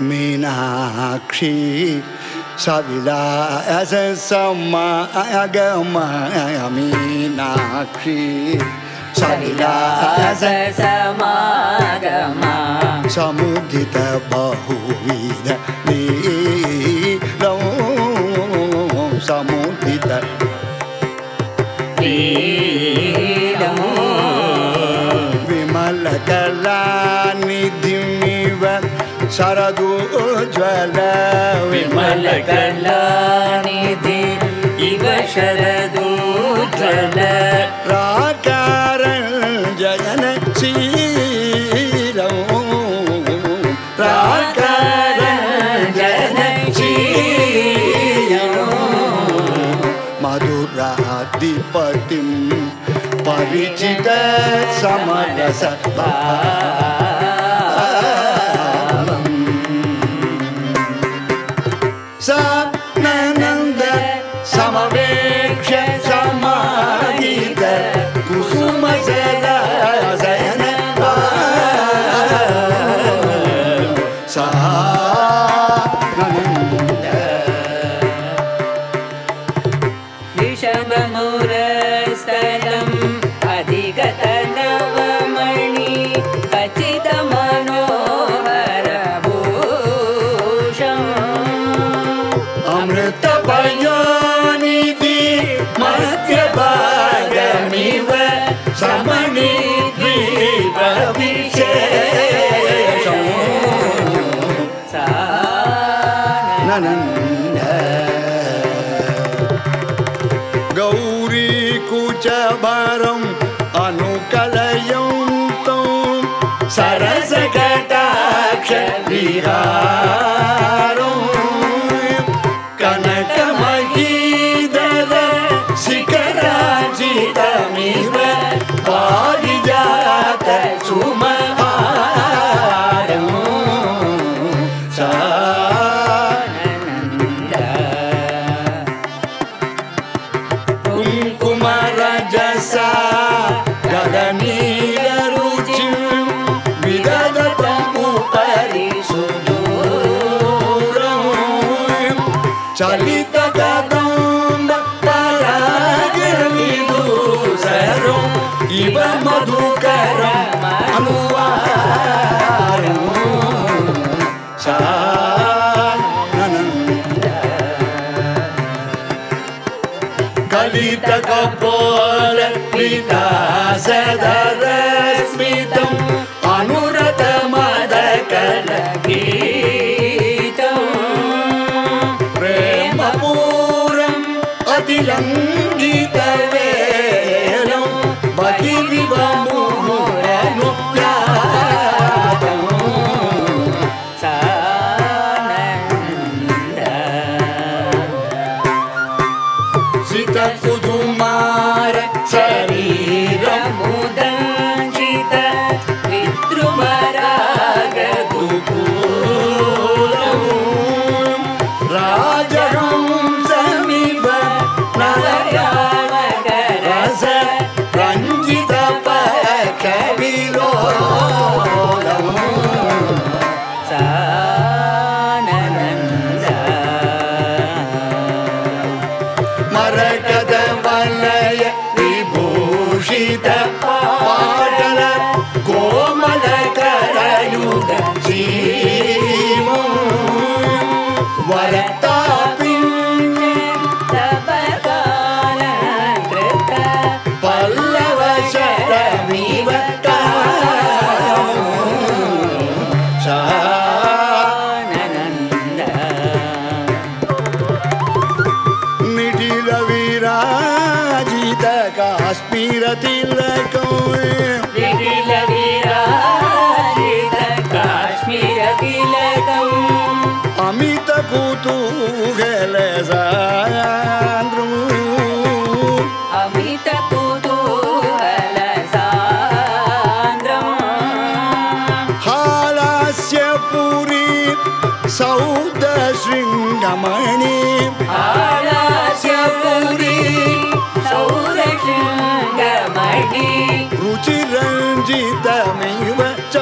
मीनाक्षी सविलास समागमय मीनाक्षी सविलास समागमा। समुदित बहुविध लीलौ समुदित विमलकलानिधिमिव शरदोज्ज्वल विमलकलानिधि इव शरदूज्ज्वल राकारञ्जयन शीलौ राकारञ्जन शीलौ मधुराधिपतिं परिचित समरस ननन्द गौरीकुचभरम् अनुकलयन्तौ। सरसकटाक्ष पारिजात सुमहारौ सा कुङ्कुमरजसा गगनीलरुचिं विदधतमुपरि सुदूरं चलितकदम्ब परागविदूसरम् इव मधुकरम् कलितकपोल विकासधर स्मितम् अनुरत मदकल प्रेमपूरम् अतिलङ्घितवेलं Fica tudo विराजित काश्मीर तिलको अमित कुतूहल सान्द्रू अमित कुतूहल सान्द्रम् हालास्य पुरी सौद शृङ्गमणि रुचिरञ्जितमिव च